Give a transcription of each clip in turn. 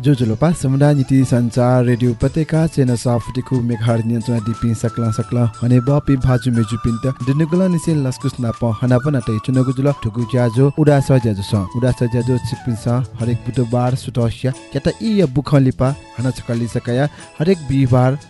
जो जुलोपा समुदाय नीति संचार रेडियो उपत्यका चेन साफटिकु मेघार नियन्त्रण दिपि सकला सकला हने बपि भाजु मेजु पिन्त दिनुगुला निसे लस्कुस नाप हनाप नाटे चुनगु जुल ठुगु ज्याजो उडा स ज्याजो स उडा स ज्याजो चिपिन स हरेक बुधबार सुतस्या याता इ बुखलिपा हना चकली सकया हरेक बिहिबार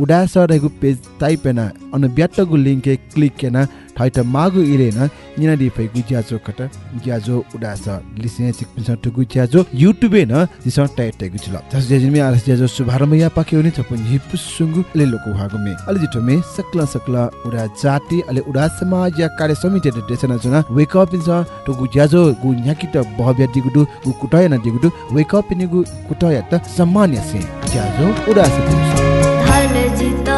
उडा रहेको पेज टाइपेना अन ब्याटगु लिंक क्लिक केना ठाइट मागु इलेन निना दि फैगु ज्याजो कट ज्याजो उडा स लिसे चिक्पिन छ ठुगु ज्याजो युट्युबे न दिस टाइट टेगु छ जस जेजिमी आरस ज्याजो शुभारम्भ या पाके उनि छपन हिपु सुंगु ले लोको हागु मे। अलि जिटो मे सकला सकला उडा जाति अले उडा समाज या कार्य समिति de desana jona wake up in sa to gu jazo gu nyakita bahbya digudu gu kutaya baile de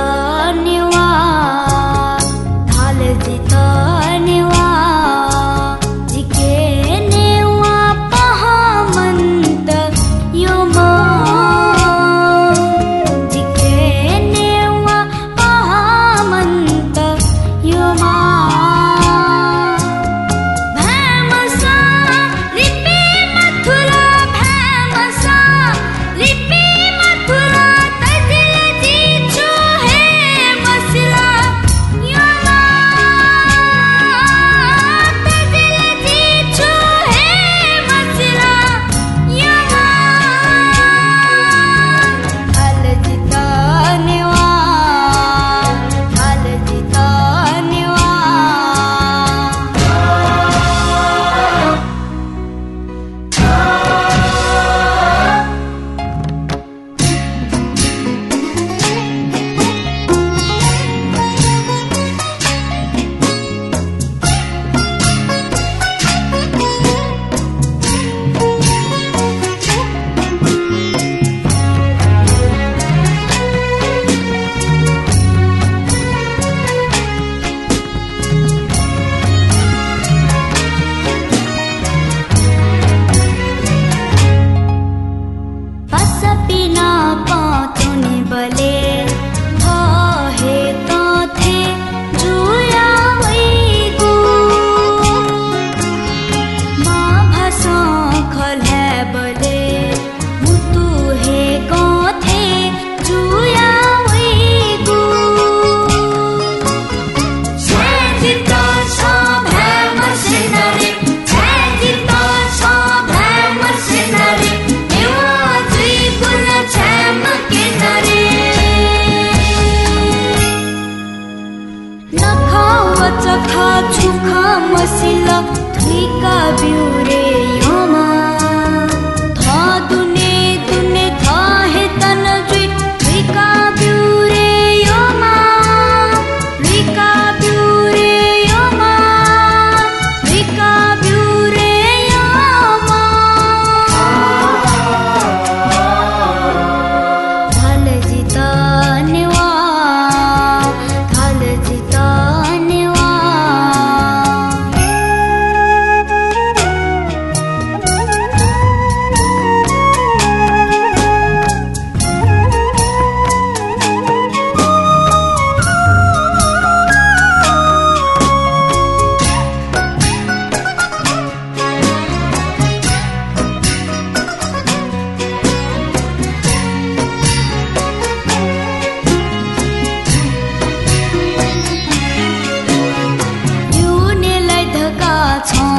从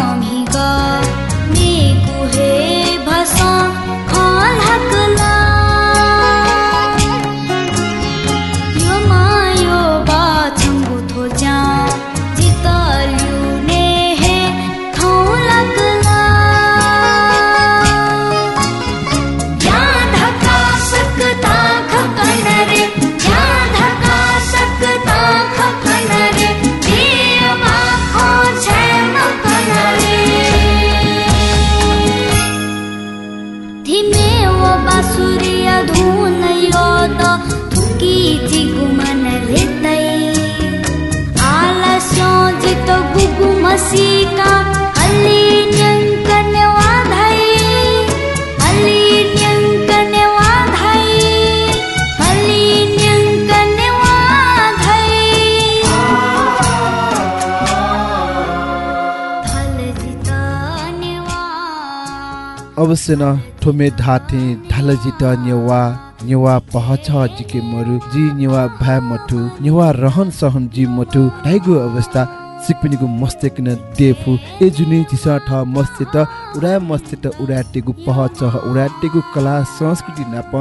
अवश्य न ठोमे ढाटे ढालजित नेवा नेवा पहछ जिके मरु जी नेवा भा मठु नेवा रहन सहन जी मठु ढाइगु अवस्था सिकपिनीको मस्तेक न देफु ए जुनि चिस ठ मस्ते त उडा मस्ते त उडा टेगु पह चह उडा टेगु कला संस्कृति नाप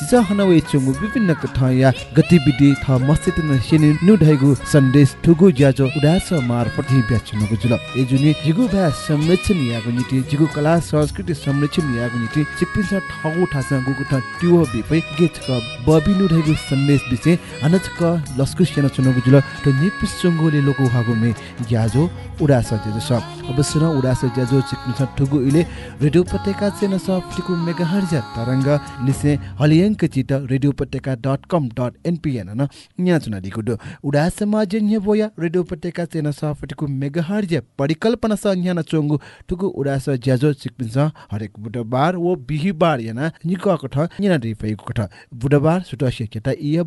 चिस हनवे चंगु विभिन्न या गतिविधि थ मस्ते त न सेनि नु ढाइगु सन्देश ठुगु ज्याजो उडा स मार्फत हि ब्याचनको जुल ए जुनि जिगु भा संरक्षण यागु निति जिगु कला संस्कृति संरक्षण यागु निति सिकपिन ठगु ठासा गुगु ठ ट्युओ बिपै गेचक बबिनु ढाइगु सन्देश बिसे अनचक लस्कु सेना चुनको जुल त निपिस चंगोले लोको हागु मे ग्याजो उडास जेजो छ अवश्य न उडास ज्याजो छ ठुगु इले रेडियो उपत्यका चेन स मेगाहर्ज तरंग लिसे हलियंक चित रेडियो उपत्यका डट कम डट एनपिएन न। न्या चुना दिगु दो उडास समाज न्य बोया रेडियो उपत्यका चेन स फटिकु मेगाहर्ज परिकल्पना स न्या न चोंगु ठुगु उडास ज्याजो चिक्नु छ हरेक बुधबार वो बिहिबार याना निक कठ न्या रिफैको कठ बुधबार सुटस्य केटा इया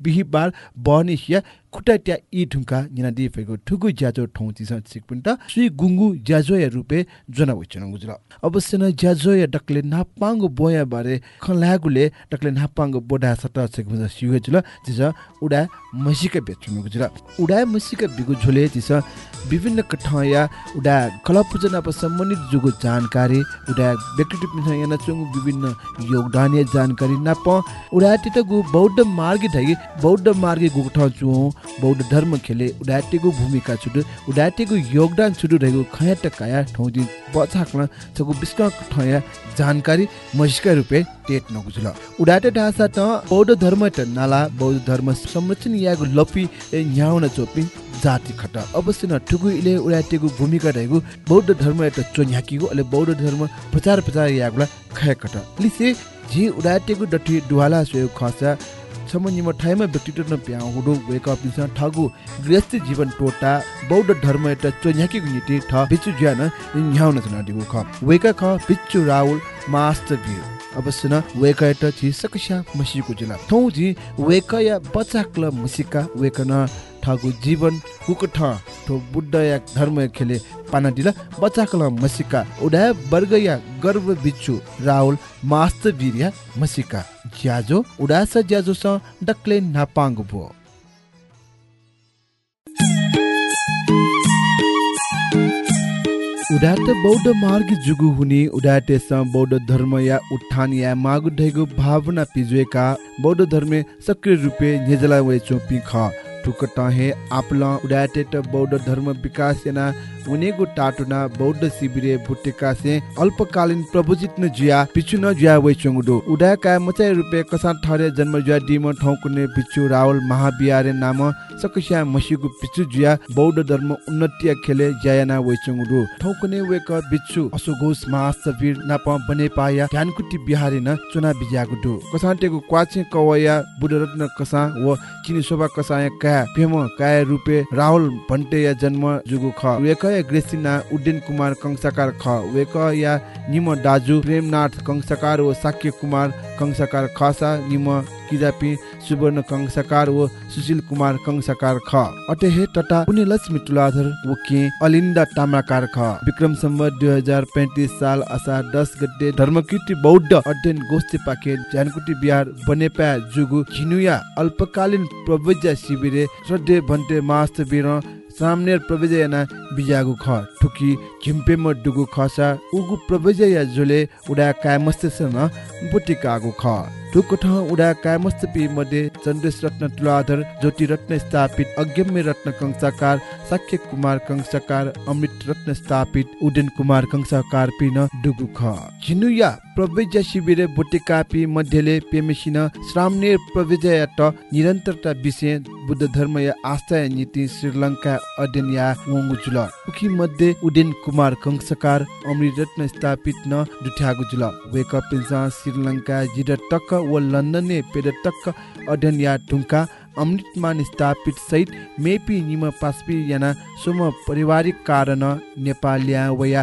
बिहिबार बनिसिया खुट्टा ट्या इ ढुङ्का निना दिफेको ठुगु ज्याजो ठौँ चिस सिकपुन्ट श्री गुङ्गु ज्याजो या रुपे जना विचन गुजुल अवश्य न ज्याजो या डकले नापाङ्गो बोया बारे खलागुले डकले नापाङ्गो बोडा सट सिकपुन्ट सिउ जुल जिस उडा मसिका बेचुनु गुजुल उडा मसिका बिगु झोले जिस विभिन्न कठया उडा कला पूजन अब सम्बन्धित जुगु जानकारी उडा व्यक्तित्व चुङ्गु विभिन्न योगदान जानकारी नाप। उडा टिटगु बौद्ध मार्गी ढाइ बौद्ध मार्गी गुठ चुओ बौद्ध धर्म खेले उडाटेको भूमिका छुटु उडाटेको योगदान छुटु रहेको खया टकाया ठौजी बचाक्न छगु बिस्क ठया जानकारी मस्का रुपे टेट नगुजुल उडाटे ढासा त बौद्ध धर्म त नाला बौद्ध धर्म संरक्षण यागु लपी न्याउन चोपी। जाति खट। अवश्य न ठुगु इले उडाटेको भूमिका रहेको बौद्ध धर्म त चोन्याकीको अले बौद्ध धर्म प्रचार प्रचार यागुला खया खट। लिसे जी उडाटेको डटी दुवाला सोयो खसा समन्यमा ठाइमा व्यक्तित्व न प्याउ हुडु वेक अप निसा ठगु गृहस्थ जीवन टोटा बौद्ध धर्म एटा चोन्याकी नीति ठ बिचु ज्यान न्याउन जना दिगु ख। वेक ख बिचु राहुल मास्टर भ्यू अवश्य न वेक एटा छि सकशा मसिको जिल्ला। थौ जी वेक या बच्चा क्ल मुसिका वेक न ठगु जीवन कुक ठ बुद्ध या धर्म खेले पाना दिला बच्चा क्ल मसिका उडा वर्ग या गर्व बिचु राहुल मास्टर वीर्य मसिका। ज्याजो उडास ज्याजो स डक्ले नापाङ्ग भो उडाट बौद्ध मार्ग जुगु हुने उडाटे स बौद्ध धर्म या उत्थान या मागु ढैगु भावना पिजुएका बौद्ध धर्म सक्रिय रूपे नेजला वे चोपी ख ठुक टहे आपला उडाटे त बौद्ध धर्म विकास सेना उनेगु टाटुना बौद्ध शिविरे बुटेका से अल्पकालीन प्रभुजित जुया न जुया वे चंगुडो उडाका मचाइ रुपे कसा ठरे जन्म जुया डिम ठौकुने पिछु राहुल महाबियारे नाम सकस्या मसिगु पिछु जुया बौद्ध धर्म उन्नति खेले जयाना वे चंगुडो ठौकुने वेक बिच्छु असुघोष महासवीर नाप बने पाया ध्यानकुटी बिहारी न चुना बिजागु दो कसान्टेको क्वाचे कवया बुडरत्न कसा व चिनी शोभा कसाय का पेम काय रुपे राहुल भन्टे या जन्म जुगु ख। वेक या ग्रेसिना उड्डेन कुमार कंसाकार ख वेक या निम दाजु प्रेमनाथ कंसाकार व साक्य कुमार कंसाकार खसा निम किजापी सुवर्ण कंसाकार व सुशील कुमार कंसाकार ख। अटे हे टटा पुण्य लक्ष्मी तुलाधर व के अलिन्दा तामाकार ख। विक्रम हजार पैँतिस साल असार दस गते धर्मकीर्ति बौद्ध अध्ययन गोष्ठी पाके जानकुटी बिहार बनेपा जुगु झिनुया अल्पकालीन प्रवज्य शिविरे श्रद्धे भन्टे मास्त बिर सामनेर प्रवेजयाना बिजागु ख ठुकी झिम्पेम डुगु खसा उगु प्रवेजया जोले उडा कायमस्तेसन बुटिकागु ख। ठुक ठ उडा कायमस्तपी मध्ये चन्द्रेश रत्न तुलाधर ज्योति रत्न स्थापित अगम्य रत्न कंसाकार साक्य कुमार कंसाकार अमृत रत्न स्थापित उदयन कुमार कंसाकार पिन डुगु ख। झिनुया प्रवेज्य शिविरे बुटिकापी मध्यले पेमेसिन श्रामनेर प्रवेजया त निरन्तरता विषय बुद्ध धर्म या आस्था या नीति श्रीलङ्का अध्ययन या वंगु जुल उखी मध्ये उदयन कुमार कंसकार अमृत रत्न स्थापित न दुठ्यागु जुल वेक पिन्सा श्रीलङ्का जिड टक्क व लन्डन पेड टक्क अध्ययन या ढुङ्का अमृतमा स्थापित सहित मेपी निम पास्पी याना सोम पारिवारिक कारण नेपालिया वया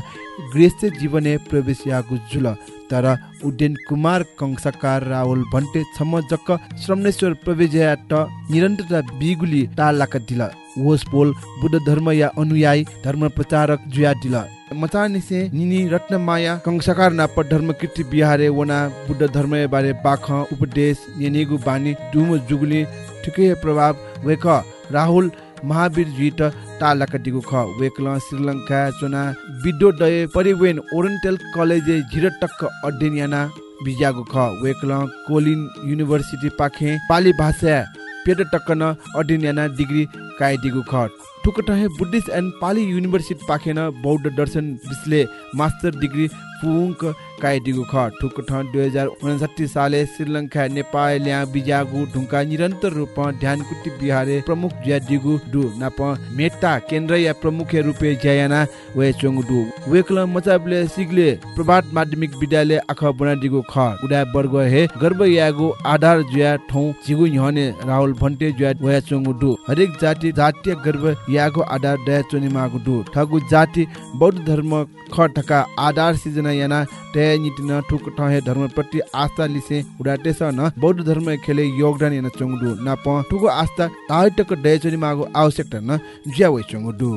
गृहस्थ जीवने प्रवेश यागु जुल तर उड्डयन कुमार कंसकार राहुल भन्टे छम जक्क श्रमनेश्वर प्रवेश त निरन्तरता बिगुली टालाका दिल। वोस पोल बुद्ध धर्म या अनुयायी धर्म प्रचारक जुया दिल मचानिसे निनी रत्नमाया कंसकार नाप धर्म कीर्ति बिहारे वना बुद्ध धर्म बारे बाख उपदेश नेनेगु बानी डुम जुगुली ठिकै प्रभाव वेक राहुल महावीर जीत तालाका दिगु ख वेकल श्रीलङ्का चुना विद्योदय परिवेन ओरिएन्टल कलेज झिरटक्क अध्ययन याना बिजागु ख वेकल कोलिन युनिभर्सिटी पाखे पाली भाषा पेट टक्कन अध्ययन याना डिग्री कायदिगु ख ठुकटहे बुद्धिस्ट एन्ड पाली युनिभर्सिटी पाखेन बौद्ध दर्शन विश्ले मास्टर डिग्री फुङ्क कायदिगु ख। ठुक ठ दुई हजार उनासाठी साले श्रीलङ्का नेपाल बिजागु ढुङ्का निरन्तर रूपमा ध्यान कुटी बिहारे प्रमुख ज्या दिगु डु नाप मेटा केन्द्र या प्रमुख रूपे ज्यायाना वे चोङ डु मचाबले सिगले प्रभात माध्यमिक विद्यालय आख बना ख। उडा वर्ग हे गर्व यागु आधार ज्या ठौ जिगु न्हने राहुल भन्टे ज्या वे चोङ हरेक जाति जातीय गर्व यागु आधार दया चोनि मागु डु ठगु जाति बौद्ध धर्म ख ठका आधार सिजना याना ते नितिन ठुक ठहे धर्म प्रति आस्था लिसे उडाटे न। बौद्ध धर्म खेले योगदान याना चोङडु नाप ठुको आस्था ताइटक दया चोनि मागु आवश्यकता न। ज्या वे चोङडु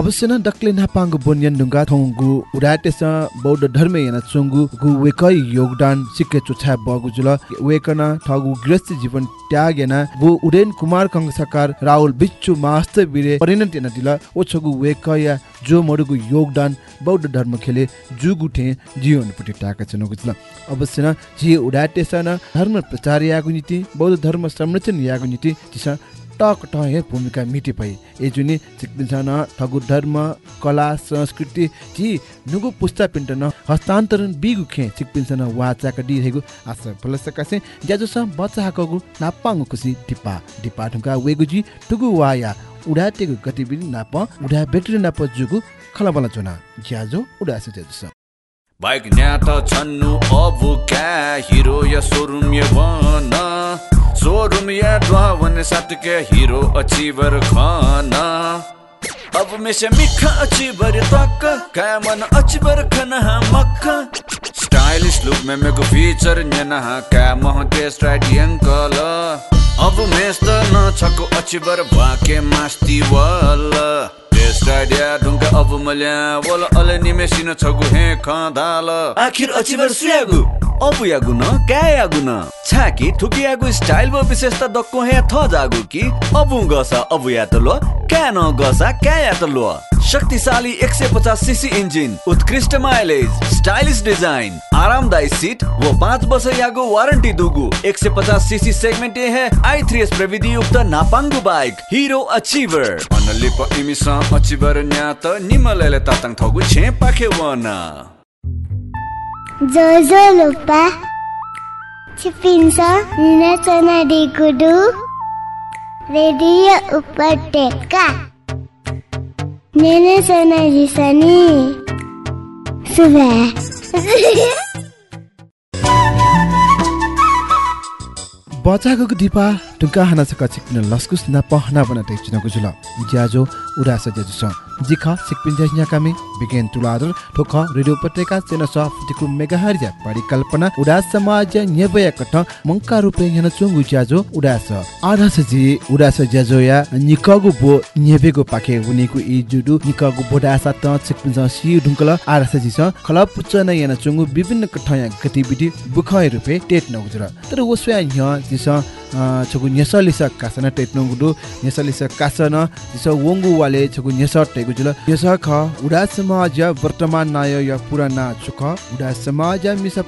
अवश्य न डक्ले नापाङ्गु बोन्यन ढुङ्गा थौगु उडाटेस बौद्ध धर्म याना चोङ्गु गु वेकै योगदान सिक्के चोछा बगु जुल। वेकन ठगु गृहस्थ जीवन त्याग याना गु उडेन कुमार कंसकार राहुल बिच्चु मास्तर बिरे परिणत याना दिल। ओ छगु वेकया जो मडुगु योगदान बौद्ध धर्म खेले जीवन पटि टाका चनगु जुल। अवश्य न जी उडाटेस न धर्म प्रचार यागु नीति बौद्ध धर्म संरक्षण यागु नीति दिशा टक ट भूमिका मिटे पै ए जुनि सिक्पिन्छन ठगु धर्म कला संस्कृति जी नुगु पुस्ता पिन्ट न हस्तान्तरण बिगु खे सिक्पिन्छन वाचाका दि हेगु आशा फलसका से ज्याजो स बच्चा हाकगु नापाङु खुसी डिपा ठुका वेगु जी टुगु वाया उडाटेगु गतिविधि नाप उडा व्यक्ति नाप जुगु खलबला चुना ज्याजो उडास ज्याजो स बाइक न्यात छन्नु अब क्या? हिरो या सोरुम या सोरुम या ड्वावन साटके हिरो अचिवर खान। अब में से मिखा अचिवर तक मन अचिवर खन मक्ख स्टाइलिश लुक में मेरे को फीचर न्यना क्या मोह के स्ट्राइट अंकल अब मेस्त न छको अचिवर भाके मास्ती वाला। स्टाडिया ढुङ्गा अब मल्या वल अले निमेसिन छगु हे खदाल। आखिर अचिवर सुयागु अब यागु न क्या यागु न। छाकी ठुकी यागु स्टाइल व विशेषता दक्को हे थ जागु कि। अब गसा अब या त लो क्या न गसा क्या या त लो। शक्तिशाली 150 सीसी इंजिन उत्कृष्ट माइलेज स्टाइलिश डिजाइन आरामदायी सीट व पाँच वर्ष यागो वारंटी दुगु 150 सीसी सेगमेंट ये है आई थ्री एस प्रविधि युक्त नापाङ्गु बाइक हिरो अचिभर। अनलिप इमिसा Ochi baru nyato nimalele tatang togu chen pake wana. Zozo lupa Chipinsa nina sana dikudu Radio upadeka Nina sana jisani Suve. बचाको दिपा टुका हाना छ लस्कुस न पहना बना टे चिनको ज्याजो उडास ज्याजो छ जिख सिकपिन ज्या कामे। बिगेन तुलादर ठोख रेडियो पत्रिका चेन स फटिकु मेगाहर ज्या परिकल्पना उडास समाज न्यबय कठ मंका रुपे यन चुंगु ज्याजो उडास आधास जी उडास ज्याजो या निकगु बो न्यबेगु पाखे उनीको इ जुडु निकगु बोडासा त सिकपिन सि ढुंकल आधास जी स खलप पुच्च न यन चुंगु विभिन्न कठया गतिविधि बुखय रुपे टेट नगुजर। तर वसया न्य जिस छगु न्यसलिस कासन टेट्नो गुडु न्यसलिस कासन जिस वंगु वाले जुल यस ख उडा समाज वर्तमान नाय या पुराना चुख उडा समाज मिस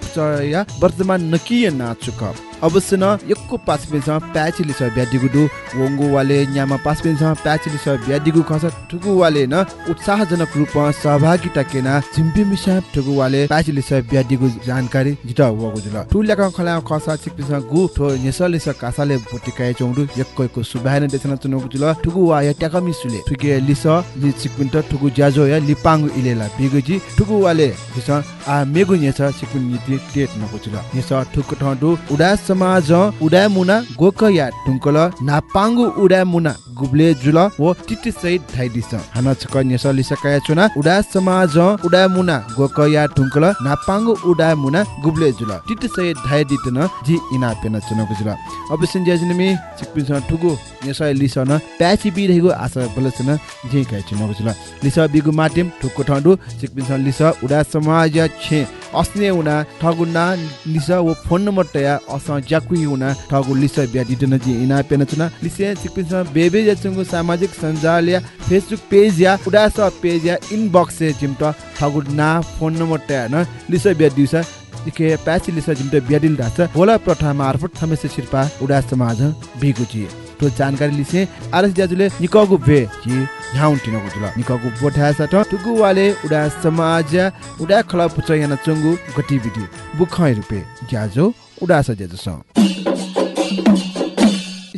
या वर्तमान नकिय ना चुख अवश्य न यक्को पास पेन्छ प्याचिली छ ब्याडिगु दु। वंगु वाले न्यामा पास पेन्छ प्याचिली छ ब्याडिगु खस ठुगु वाले न। उत्साहजनक रूपमा सहभागिता केना जिम्पी मिसा ठुगु वाले प्याचिली छ ब्याडिगु जानकारी जिता वगु जुल। टुल्याक खला खसा चिपिस गु ठो नेसले स कासाले पोटिकाय चौडु। यक्कैको सुबायन देछन चुनगु जुल। ठुगु वा या ट्याका मिसुले। ठुके लिस लि चिकपिन्ट ठुगु ज्याजो या लिपाङ्गु इलेला बिगुजी। ठुगु वाले दिस आ मेगु नेछ चिकपिन नीति टेट नगु जुल। नेछ ठुक ठडु उडा समाज उडा मुना गोक या टुङ्कल नापाङ्गु उडा मुना गुब्ले जुल वो टिटी सहित धाइदिस हाना छक नेस लिसकाया चुना उडा समाज उडा मुना गोक या टुङ्कल नापाङ्गु उडा मुना गुब्ले जुल टिटी सहित धाइदित न जी इना पेन चुनको जुल। अब सिन्ज्याजिनमी चिकपिन सँग ठुगु नेस लिस न प्याची बिरहेको आशा बलसन जे काइ चुनको जुल। लिस बिगु माटिम ठुक्को ठण्डु चिकपिन सँग लिस उडा समाज छे। अस्ने उना ठगु ना लिस वो फोन नम्बर तया अस ज्याकुइ उना ठगु लिस ब्या दिदन जी इना पेन चुना लिसे चिकपिन सँग बेबे जचुङ्गु सामाजिक सञ्जाल या फेसबुक पेज या उडा स पेज या इनबक्स से जिमट ठगु ना फोन नम्बर तया न लिस ब्या दिउसा इके प्याची लिस जिमट ब्याडिल दाछ होला प्रथा मार्फत थमेसे शिल्पा उडा समाज बिगुजी तो जानकारी लिसे आरस ज्याजुले निकगु बे जी झ्याउन टिनको जुल निकगु बोठा सट टुगु वाले उडा समाज उडा खला पुच याना चंगु गतिविधि बुखै रुपे ज्याजो उडा स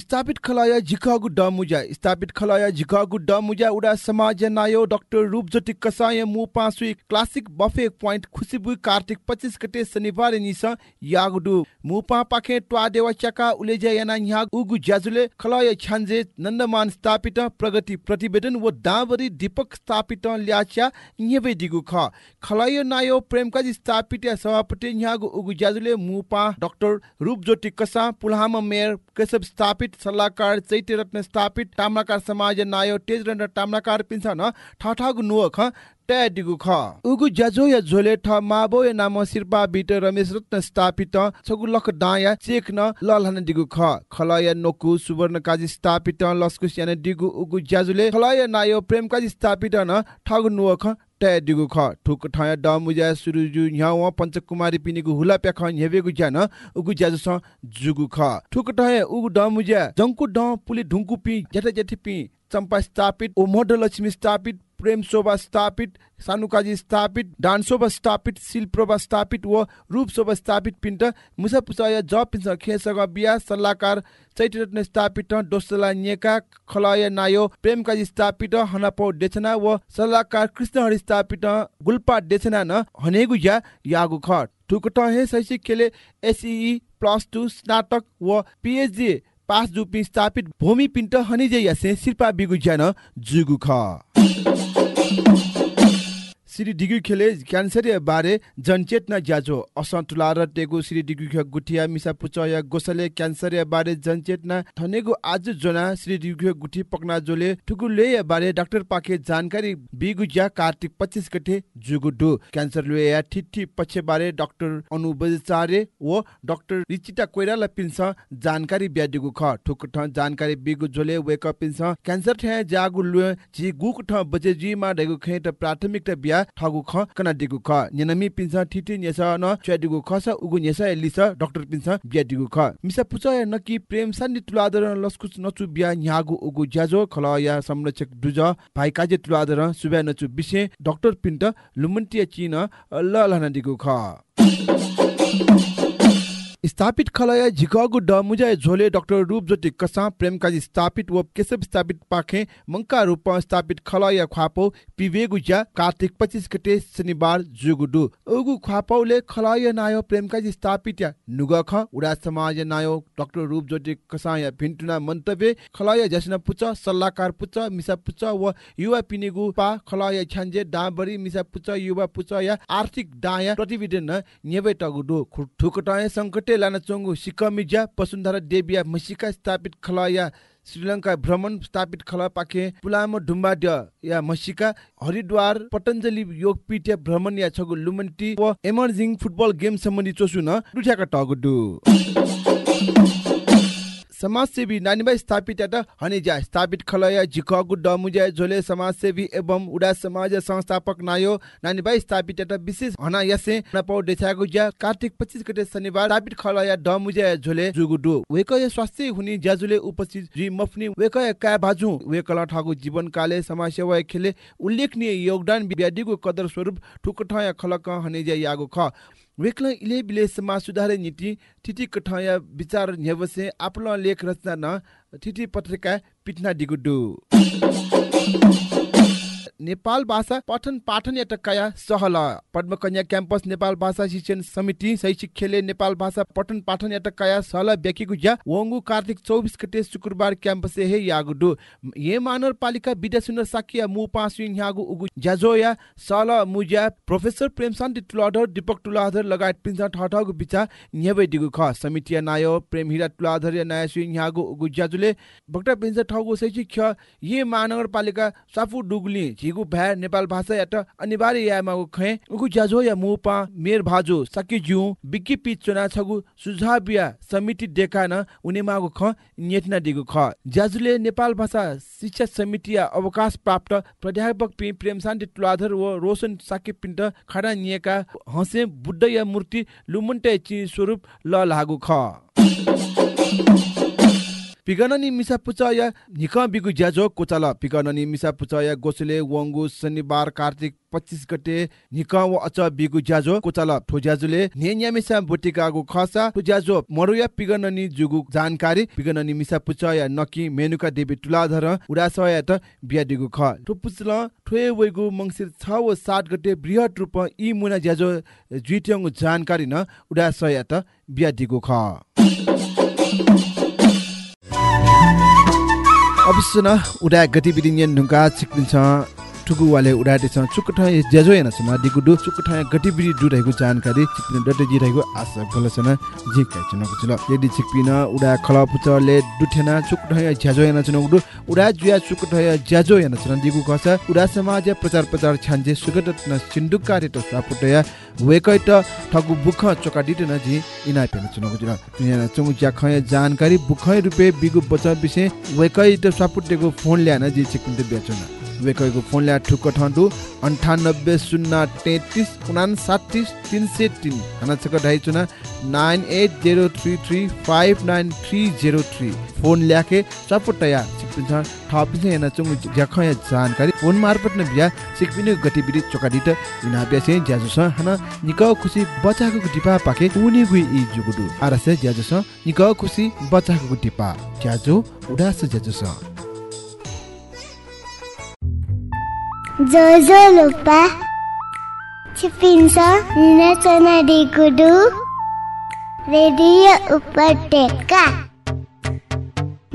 स्थापित खलाया झिकागु डमुजा। स्थापित खलाया झिकागु डमुजा उडा समाज नायो डाक्टर रूपज्योति कसाय मु पासुई क्लासिक बफे पॉइंट खुसीबु कार्तिक 25 गते शनिबार निस यागुडु। मु पा पाखे ट्वा देवा चका उलेजा याना न्याग उगु ज्याजुले खलाया छान्जे नन्दमान स्थापित प्रगति प्रतिवेदन व दावरी दीपक स्थापित ल्याच्या न्यबे दिगु ख। खलाया नायो प्रेमकाजी स्थापित सभापति न्यागु उगु ज्याजुले मु पा डाक्टर रूपज्योति कसा पुलहाम मेयर केशव स्थापित सल्लाहकार चैत्य रत्न स्थापित ताम्राकार समाज नायो तेज र ताम्राकार पिन्छ न ठठागु नुव ख ट्या दिगु ख उगु ज्याजो या झोले ठ माबो या नाम सिरपा बिट रमेश रत्न स्थापित। छगु लख दाया चेक न ललहन दिगु ख खलय नोकु सुवर्ण काजी स्थापित। लस्कुस याने दिगु उगु ज्याजुले खलय नायो प्रेम काजी स्थापित न ठगु नुव ट्या दिगु ख ठुक ठया ड मुजा सुरुजु न्याव पञ्चकुमारी पिनिगु हुला प्याख न्हेबेगु ज्यान उगु ज्याजु स जुगु ख। ठुक उगु ड मुजा जंकु ड पुली ढुंकु पि जटा जति पि। चम्पा स्थापित ओमोड लक्ष्मी स्थापित प्रेम शोभा स्थापित सानुकाजी स्थापित डान शोभा स्थापित शिल्प्रभा स्थापित व रूप शोभा स्थापित पिन्ट मुसा पुसाय ज पिन्छ खेसग बिया सल्लाहकार चैतरत्न स्थापित दोसला नेका खलय नायो प्रेमकाजी स्थापित हनपौ डेचना व सल्लाहकार कृष्ण हरि स्थापित गुल्पा डेचना न हनेगु या यागु ख ठुकट हे शैक्षिक खेले एसई प्लस टू स्नातक व पिएचडी पास जुपी स्थापित भूमि पिन्ट हनिजे यासे शिल्पा बिगु ज्यान जुगु ख। श्री डिग्री खेले क्यान्सर बारे जनचेतना ज्याजो असन्तुला र टेगु श्री डिग्री ख गुठिया मिसा पुचया गोसले क्यान्सर बारे जनचेतना थनेगु आज जोना श्री डिग्री गुठी पकना जोले ठुगु ले बारे डाक्टर पाके जानकारी बिगु ज्या कार्तिक 25 गते जुगु दु क्यान्सर ले या ठिठी पछे बारे डाक्टर अनु बजारे व डाक्टर रिचिता कोइराला पिन्स जानकारी ब्यादिगु ख ठुक जानकारी बिगु जोले वेक पिन्स क्यान्सर ठ जागु लु जी गुक ठ बजे जी मा डेगु खेत प्राथमिकता बिया ठगु ख कना दिगु ख नेनमी पिन्सा ठिठी नेसा न च्यादिगु खस उगु नेसा लिसा डाक्टर पिन्सा बिया दिगु ख मिसा पुचा नकी प्रेम सान्नि तुलादर लस्कुस नचु बिया न्यागु उगु ज्याजो खल या संरक्षक दुज भाइ काजे तुलादर सुब्या नचु बिसे डाक्टर पिन्ट लुमन्टिया चिन ल लहना दिगु ख स्थापित खलय झिकागु ड झोले डाक्टर रूपज्योति कसा प्रेमकाजी स्थापित व केशव स्थापित पाखे मंका रूप स्थापित खलय ख्वापौ पिवेगु ज्या कार्तिक 25 गते शनिबार जुगुडु। उगु ख्वापौले खलय नायो प्रेमकाजी स्थापित या नुग ख उडा समाज नायो डाक्टर रूपज्योति कसा या भिन्टुना मन्तव्य खलय जसन पुच सल्लाहकार पुच मिसा पुच व युवा पिनिगु पा खलय छ्यान्जे डाबरी मिसा पुच युवा पुच या आर्थिक दाया प्रतिवेदन नेबे टगुडु ठुकटाय संकटे लाना चोङ्गु सिकमिजा वसुन्धरा देविया मसिका स्थापित खलया श्रीलङ्का भ्रमण स्थापित खला पाखे पुलामो ढुम्बा या मसिका हरिद्वार पतञ्जलि योगपीठ भ्रमण या छगु लुमन्टी व इमर्जिङ फुटबल गेम सम्बन्धी चोसु न दुठ्याका टगुडु समाजसेवी नानीबाई स्थापित यात हने जा स्थापित खलय जिकगु डमुजा झोले समाजसेवी एवं उडा समाज संस्थापक नायो नानीबाई स्थापित यात विशेष हना यसे नपौ देछागु ज्या। कार्तिक 25 गते शनिबार स्थापित खलय डमुजा झोले जुगु दु वेकय स्वास्थ्य हुनी ज्याजुले उपस्थित जी मफनी वेकय का बाजु वेकला ठागु जीवन काले समाज सेवा खेले उल्लेखनीय योगदान ब्याडीको कदर स्वरूप ठुकठया खलक हने जा यागु ख। वेक्ल इले बिले समाज सुधार नीति थिति कठया विचार न्यवसे आपलो लेख रचना न थिति पत्रिका पिटना डिगुडु। नेपाल भाषा पठन पाठन यटकाया सहल। पद्मकन्या क्याम्पस नेपाल भाषा शिक्षण समिति शैक्षिक खेले नेपाल भाषा पठन पाठन यटकाया सहल ब्याकीगु ज्या वंगु कार्तिक 24 गते शुक्रबार क्याम्पस हे यागुडु। ये मानर पालिका विद्या सुन्दर साकिया मु पासुङ यागु उगु ज्याजोया सल मुज्या प्रोफेसर प्रेमशान्ति तुलाधर दीपक तुलाधर लगायत पिन्जा ठठगु बिचा न्यबै दिगु ख। समिति नायो प्रेम हिरा तुलाधर या नयाँ सुइङ यागु उगु ज्याजुले बक्टा पिन्जा ठगु शैक्षिक ख। ये महानगरपालिका साफु डुगली झिगु भ्या नेपाल भाषा यात अनिवार्य यामा खे उगु ज्याजो या मुपा मेर भाजो सकी ज्यू बिक्की पिच चुना छगु सुझाविया समिति डेका न मागु ख नेटना दिगु ख। ज्याजुले नेपाल भाषा शिक्षा समिति या अवकाश प्राप्त प्राध्यापक पि प्रेम शान्ति तुलाधर व रोशन साके पिण्ड खडा निएका हसे बुद्ध या मूर्ति लुमुन्टे चि स्वरूप ल लागु ख। पिगननी मिसा पुचया निक बिगु ज्याजो कोचाल पिगननी मिसा पुचया गोसले वंगु शनिबार कार्तिक 25 गते निक व अच बिगु ज्याजो कोचाल ठो ज्याजुले नेन्या मिसा बोटिकागु खसा ठो ज्याजो मरुया पिगननी जुगु जानकारी पिगननी मिसा पुचया नकी मेनुका देवी तुलाधर उडासया त बिया दिगु ख ठो पुचल ठोए वैगु मंसिर 6 व 7 गते बृहत रूप इ मुना ज्याजो जुइट्यङ जानकारी न उडासया त बिया दिगु ख अवश्य न उडा गतिविधि ढुङ्गा छिक्पिन्छ ठुगु वाले उडाटे छ चुकठ ज्याजो हेन छ दिगु दु चुकठ गतिविधि दु रहेको जानकारी छिक्पिन डटे जी रहेको आशा भल छ न जे काइ छ नगु जुल यदि छिक्पिन उडा खला पुचले दुठेना चुकठ ज्याजो हेन छ नगु उडा जुया चुकठ ज्याजो हेन छ दिगु कस उडा समाज प्रचार प्रचार छान्जे सुगत न त सापुटया वेकै त ठगु बुख चोका दिते न जी इना पेन छ नगु जुल तिना चंगु ज्या खय जानकारी बुखै रुपे बिगु बचा विषय वेकै त सापुटेको फोन ल्यान जी छिक्पिन त बेचन। वेकैको फोन ल्या ठुक्क ठन्डु अन्ठानब्बे तिन। हानाछक ढाइ चुना nine eight zero three three five nine three zero three. Phone ल्याके सपुटया सिक्पिन्छ थपिन्छ हेर्न चुङ ज्याखया जानकारी फोन मार्फत न बिया सिक्पिने गतिविधि चोकाडिट इना बिया से ज्याजुस हन निक खुसी बचाको टिपा पाके उनी गुइ इ जुगुडु। आरसे ज्याजुस निक खुसी बचाको टिपा। ज्याजो उडास ज्याजुस Jojo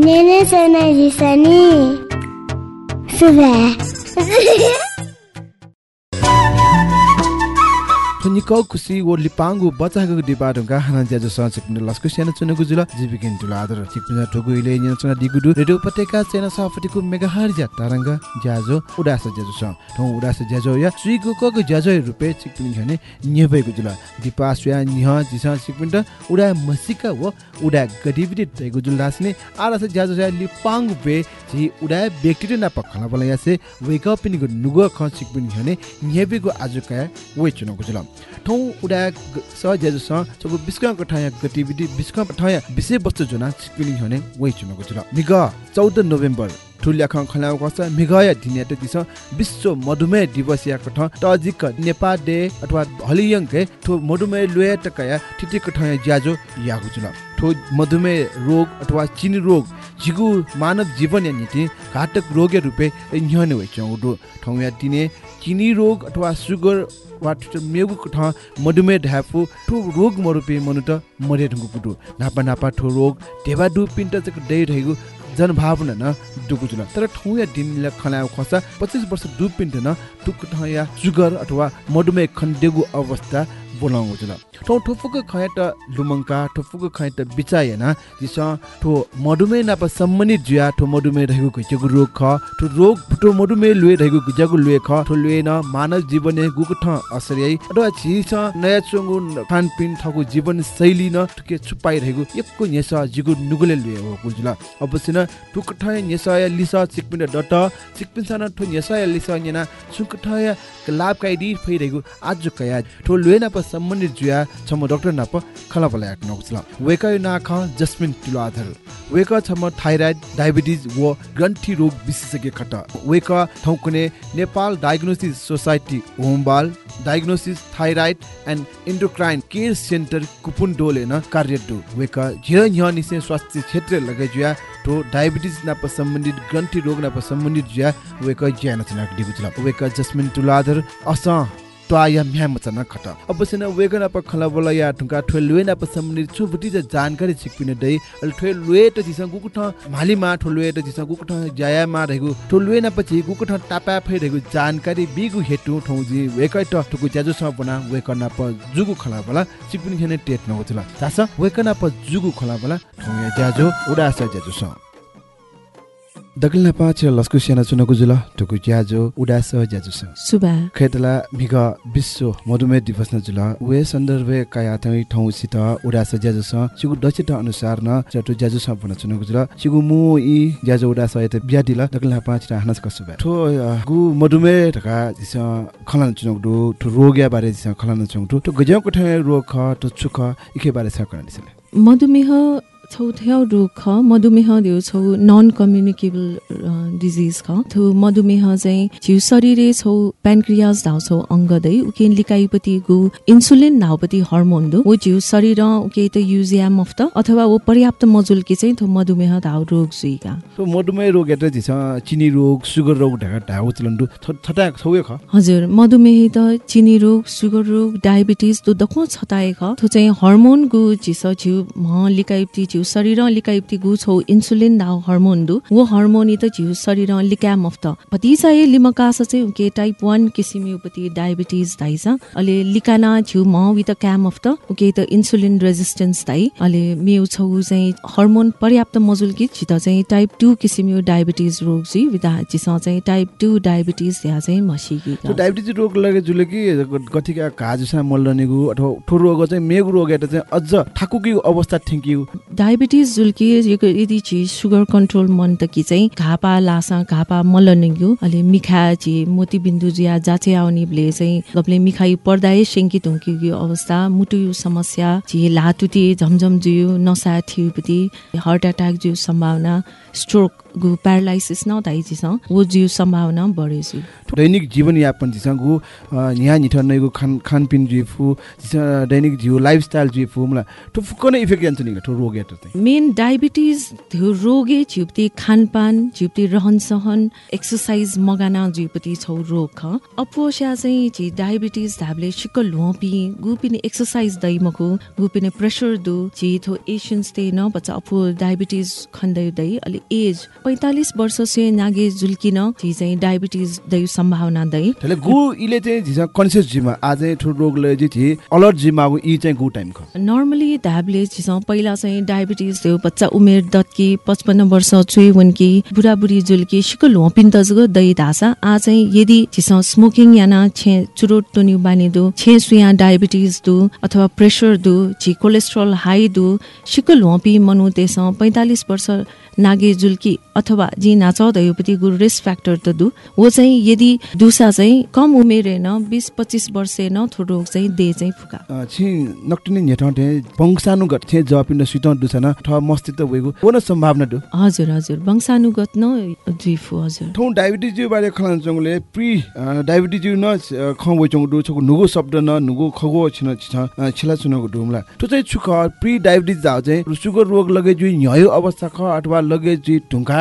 ねえねえ、さんないじさに、すべ。थुनिक खुसी वो लिपाङ्गु बचाको डिपा ढुङ्गा हाना ज्याजो सचिक लस्कु सेना चुनको जुल जिबिकिन जुल आदर चिकपिना ठुगु इले न्या चना दिगुदु रेडियो पटेका सेना सफटिकु मेगाहर ज्या तरंग ज्याजो उडास ज्याजो स ठौ उडास ज्याजो या सुइगु कगु ज्याजो रुपे चिकपिन झने न्यबैगु जुल दिपा सुया न्ह जिसा चिकपिन उडा मसिका व उडा गतिविधि तैगु जुल रासने आरस ज्याजो या लिपाङ्गु बे जी उडा व्यक्ति न पखला बला यासे वेक अप निगु नुगु ख चिकपिन झने न्यबैगु आजुका वे चुनको जुल ठौ उडा सहज स चगु बिस्का कठाया गतिविधि बिस्का पठाया विषय वस्तु जुना चिकपिनी हने वइ चुनको जुल मिग 14 नोभेम्बर ठुल्या खं खलाउ कस मिगया दिने त दिस विश्व मधुमेह दिवस या कठ तजिक नेपाल डे अथवा हलियङ के ठो मधुमेह लुए टकया ठिटी कठाया ज्याजो यागु जुल ठो मधुमेह रोग अथवा चिनी रोग जिगु मानव जीवन या नीति घातक रोग रूपे न्हने वइ चौडो ठौ या दिने चिनी रोग अथवा सुगर वा मेगु ठ मधुमेह ढापु ठु रोग मरुपे मनु त मरे ढुङ्गु कुटु नापा नापा ठो रोग ढेबा दु पिन्ट दै रहेगु जनभावना न दुगु जुल तर ठौ या दिन ल खलाउ खसा 25 वर्ष दु पिन्ट न या सुगर अथवा मधुमेह खन्डेगु अवस्था बोलाउँगो जुल ठो ठोफुक खय त लुमङ्का ठोफुक खय त बिचाय जिस ठो मधुमेह नाप सम्बन्धित जुया ठो मधुमेह रहेको घिचेको रोग ख ठो रोग ठो मधुमेह लुए रहेको घिचेको लुए ख ठो लुए न मानव जीवन गुक ठ असर यही अथवा झिस नयाँ चोङ्गु खानपिन ठगु जीवन शैली न ठुके छुपाइ रहेको एकको नेस जिगु नुगुले लुए हो कुजुल अवश्य न ठुक ठ नेस या लिस सिकपिन डट सिकपिन सन ठो नेस या लिस नेना सुक ठ या लाभकारी फैरहेको आज कया। ठो लुए सम्बन्धित जुया छम डाक्टर नाप खला बला याक नकुचल वेका ना ख जस्मिन तुलो आधार वेका छम थाइराइड डायबिटिज व ग्रन्थि रोग विशेषज्ञ खट वेका ठौकुने Nepal diagnosis society होमबाल diagnosis thyroid and endocrine care centre कुपुन डोले न कार्य डु वेका झिर न्य निसे स्वास्थ्य क्षेत्र लगे जुया तो डायबिटिज नाप सम्बन्धित ग्रन्थि रोग नाप सम्बन्धित जुया वेका ज्यान चनाक दिगुचला वेका जस्मिन तुलाधर अस म्याम चना खट। अवश्य वेगन अप खला बोला या ठुका ठोल लुएन अप सम्बन्धित छुबुटी ज जानकारी छिकपिन दै अल ठोल लुए त जिस गुकुठ मालीमा ठोल लुए त जिस गुकुठ जायामा रहेको ठोल लुएन पछि गुकुठ टापा फै रहेको जानकारी बिगु हेटु ठौजी वेकै त ठुकु ज्याजु स बना वेकन अप जुगु खला बोला छिकपिन खेने टेट नहोतला तास वेकन अप जुगु खला बोला ठौया ज्याजु उडास ज्याजु स दगलना पाछ लस्कु सेना चुनको जुल टुकु ज्याजो उडास ज्याजु स सुबा। खेतला मिग विश्व मधुमेह दिवस न जुल वे सन्दर्भ काया थै ठौ सित उडास ज्याजु स सिगु दचित अनुसार न चटु ज्याजु स भन चुनको जुल सिगु मु इ ज्याजु उडास यते ब्यादिला दगलना पाछ रा हनस कसुबा ठो गु मधुमेह ढका जिस खलन चुनको दु ठो रोग्या बारे जिस खलन चुनको दु ठो गज्याउ कठे रोग ख ठो छुख इखे बारे छ कन दिसले? मधुमेह छौ थ्याउ रोग ख मधुमेह दिउ छौ नन कम्युनिकेबल डिजिज ख। थु मधुमेह चाहिँ झिउ शरीरे छौ प्यानक्रियास धाउ छौ अङ्ग दै उके लिकाइपति गु इन्सुलिन धाउपति हर्मोन दु। वो झिउ शरीर उके त युजियाम अफ त अथवा वो पर्याप्त मजुल के चाहिँ थु मधुमेह धाउ रोग जुइका। सो मधुमेह रोग एटा जिस चिनी रोग सुगर रोग ढका ढाउ चलन दु छटा छौए ख। हजुर मधुमेह त चिनी रोग सुगर रोग डायबिटिज दु दखो छताए ख। थु चाहिँ हर्मोन गु जिस झिउ म लिकाइपति झिउ शरीर लिकाइपति गु छौ इन्सुलिन धाउ हर्मोन दु। वो हर्मोन त झिउ शरीर लिकाम अफ त पति चाहिँ लिमकास चाहिँ उके टाइप 1 किसिमे उपति डायबिटिज धाइस अले लिकाना झिउ म वि त क्याम अफ त उके त इन्सुलिन रेजिस्टेन्स धाइ अले मेउ छौ चाहिँ हर्मोन पर्याप्त मजुल कि छित चाहिँ टाइप 2 किसिमे डायबिटिज रोग जी विदा जिस चाहिँ टाइप 2 डायबिटिज या चाहिँ मसिकी डायबिटिज रोग लगे जुले कि गतिका घाजुसा मल्लनेगु अथवा ठुलो रोग चाहिँ मेगु रोग चाहिँ अझ ठाकुकी अवस्था ठिङ्कियो डायबिटिज जुल्की यदि छि सुगर कन्ट्रोल मन त कि चाहिँ घापा लासा घापा मल्लनेगु अले मिखा छि मोतीबिन्दु जिया जाचे आउनेले चाहिँ गप्ले मिखाइ पर्दाए सेङ्कित हुन्की अवस्था मुटु समस्या छि लाटुटी झमझम जियो नसा थियुपति हार्ट अट्याक जियो सम्भावना स्ट्रोक गु प्यारालाइसिस न वो जिउ सम्भावना बढेछु दैनिक जीवन यापन जिस गु यहाँ निठ नैगु खान खानपिन जिफु दैनिक जिउ लाइफस्टाइल जिफु मला ठु फुक्क नै इफेक्ट जान्छ नि ठु रोग मेन डायबिटिज त्यो रोगे झिउप्ती खानपान झिउप्ती रहन सहन एक्सर्साइज मगाना झिउपति छौ रोग ख। अपोस्या चाहिँ झि डायबिटिज धाबले सिक्क लोपी गुपिने एक्सर्साइज दैमको गुपिने प्रेसर दु झि थो एसियन्स ते न बच्चा अपो डायबिटिज खन्दै दै अलि एज पैँतालिस वर्ष से नागे जुल्किन झि चाहिँ डायबिटिज दै सम्भावना दै। गु इले चाहिँ जिस कन्सियस जिमा आज ठु रोग ले जि थि अलर्ट जिमा गु इ चाहिँ गु टाइम ख नर्मली धाबले छिसौ पहिला चाहिँ डायबिटिज थियो बच्चा उमेर दत्की पचपन्न वर्ष चुइ वनकी बुढाबुढी जुल्की सिकल होपिन तजगो दही धासा आ चाहिँ यदि छिसौ स्मोकिङ याना छे चुरोट टोन्यु बानी दु छे सुया डायबिटिज दु अथवा प्रेसर दु छि कोलेस्ट्रोल हाई दु सिकल होपी मनु तेसौ पैँतालिस वर्ष नागे जुल्की अथवा जी नाचाउ दयोपति गु रिस्क फ्याक्टर त दु। वो चाहिँ यदि दुसा चाहिँ कम उमेर न बिस पच्चिस वर्ष न थो रोग चाहिँ दे चाहिँ फुका। छि नक्टिने नेठे पंक्सानु गत थे जपिन सिट दुसन ठ मस्ति त वेगु। कोन सम्भावना दु। हजुर हजुर वंशानुगत न द्विफु हजुर। ठौ डायबिटिज जु बारे खलन चंगले प्री डायबिटिज जु न ख वइ चंग दु छको नुगु शब्द न नुगु खगो छिन छ छिला चुनको दुमला तो चाहिँ छुख प्री डायबिटिज जाउ चाहिँ सुगर रोग लगे जु न्यायो अवस्था ख अथवा लगे जु ढुङ्गा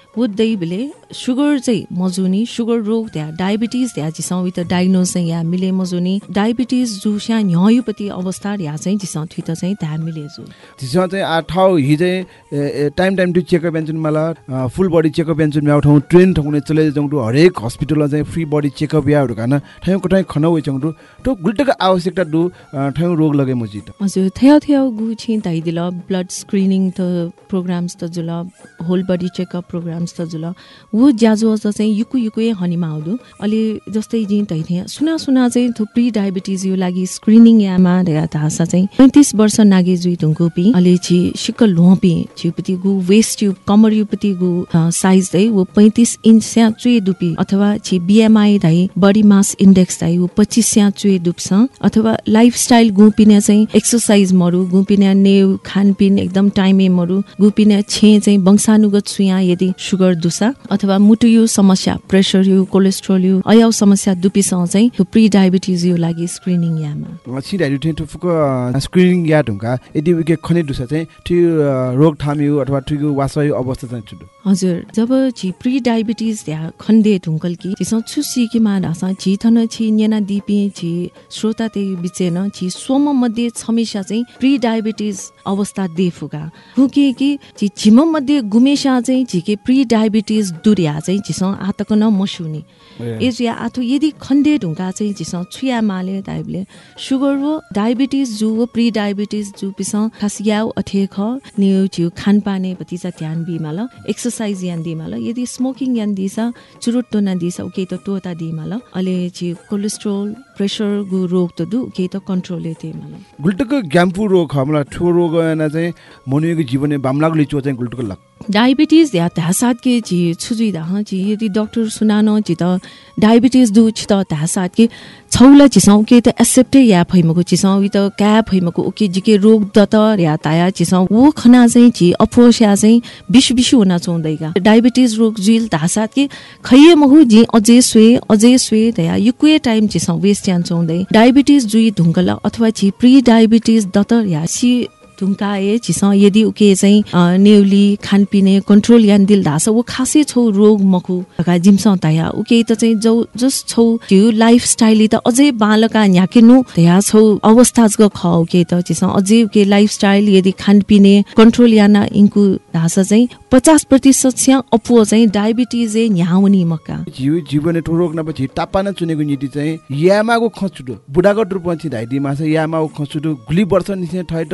वो दै बेले सुगर चाहिँ मजुनी सुगर रोग त्यहाँ डायबिटिज त्यहाँ जिसाउ। वित डायग्नोज चाहिँ यहाँ मिले मजुनी। डायबिटिज जु स्या न्यायुपति अवस्था यहाँ चाहिँ जिसाउ। थुइत चाहिँ त्यहाँ मिले जु। तिसँग चाहिँ आ ठाउँ हि चाहिँ ए, ए, टाइम टाइम टु चेकअप एन्जुन मला अ, फुल बडी चेकअप एन्जुन म्याउ ठाउँ ट्रेन ठाउँने चले जाउँ हरेक हस्पिटलमा चाहिँ फ्री बडी चेकअप याहरू खान। ठाउँ खन वे चाउँ तो गुल्टको आवश्यकता अ, ठाउँ रोग लगे मुजित हजुर थ्याउ थ्याउ गु छि दाइदिल ब्लड स्क्रिनिङ त प्रोग्राम्स त जुल। होल बडी चेकअप प्रोग्राम्स त जुल वो ज्याजो अझ चाहिँ युकु युकुए हनीमा आउँदु अलि जस्तै जी तै थिए सुना सुना चाहिँ थुप्री डायबिटिज यो लागि स्क्रिनिङ यामा तासा चाहिँ पैँतिस वर्ष नागे जुइ तुङ्कु पि अलि छि सिक्क लोपि छिपति गु वेस्ट ट्युब कमर युपति गु साइज दै वो पैँतिस इंच स्या चुए दुपी अथवा छि बिएमआई धाइ बडी मास इन्डेक्स धाइ वो पच्चिस स्या चुए दुप्छ अथवा लाइफस्टाइल गुपिने चाहिँ एक्सर्साइज मरु गुपिने नेउ खानपिन एकदम टाइमे मरु गुपिने छे चाहिँ वंशानुगत सुया यदि सुगर दुसा अथवा मुटु यो समस्या प्रेसर यो कोलेस्ट्रोल यो अयाउ समस्या दुपीसँग चाहिँ त्यो प्री डायबिटिज यो लागि स्क्रिनिङ यामा। ठे टुफुको स्क्रिनिङ या ढुङ्गा यदि विके खने दुसा चाहिँ त्यो अ, रोगथाम यो अथवा ठिको वासयो अवस्था चाहिँ छुटु हजुर जब छि प्री डायबिटिज त्यहाँ खण्डे ढुङ्कल कि छिसँग छुसी कि माडासा छि थन छि न्याना दिपी छि श्रोता त्यही बिचेन छि सोम मध्ये छमेसा चाहिँ प्री डायबिटिज अवस्था देफुगा। हुके कि छि झिम मध्ये गुमेसा चाहिँ झिके प्री डायबिटिज दुर्या चाहिँ झिसँग आतक न मसुनी। एजिया आथो यदि खण्डे ढुङ्गा चाहिँ झिसँग छुया माले दाइबले सुगर वो डायबिटिज जु वो प्री डायबिटिज जु पिसँग खास याउ अथे ख नियो छिउ खानपाने भतिजा ध्यान बिमाल एक्सर्साइज यान दिमाल यदि स्मोकिङ यान दिसा चुरुट्टो न दिसा उके त टोता दिमाल अले छि कोलेस्ट्रोल प्रेसर गु रोग त दु उके त कन्ट्रोल दिमाल। गुल्टको ग्याम्पु रोग हमला ठो रोग न चाहिँ मनुको जीवने बामलाको लिचो चाहिँ गुल्टको लग डायबिटिज या धासात के छि छुजुइ दा छि यदि डॉक्टर सुनानो छि त डायबिटिज दु छि त धासात के छौला छिसौ के त एक्सेप्टे या फैमको इ त क्या फैमको ओके जिके रोग दत या ताया छिसौ वो खना चाहिँ छि अफोस्या चाहिँ बिस बिस हुन चाउँदैगा डायबिटिज रोग जुइल धासात के खैये महु जी अझै स्वे अझै स्वे दया युकुए टाइम छिसौ वेस्ट यान चाउँदै डायबिटिज जुइ ढुङ्गला अथवा छि प्री डायबिटिज दत या सी ढुङ्काए छिस यदि उके चाहिँ नेउली खानपिने कन्ट्रोल यान दिल धास ऊ खासै छौ रोग मखु जिम्स तया। उके त चाहिँ जौ जस छौ त्यो लाइफ स्टाइल त अझै बालका न्याकेनु तया छौ अवस्थाजको ख उके त छिस अझै उके लाइफ स्टाइल यदि खानपिने कन्ट्रोल याना इन्कु धास चाहिँ पचास प्रतिशत स्या अपुव चाहिँ डायबिटिज न्याउनी मक्का। जीव जीवने नपछि टापा न चुनेको नीति चाहिँ यामाको खचुटो बुढाको रूपमा धाइदी माछा यामाको खचुटो गुली वर्ष निसे ठैट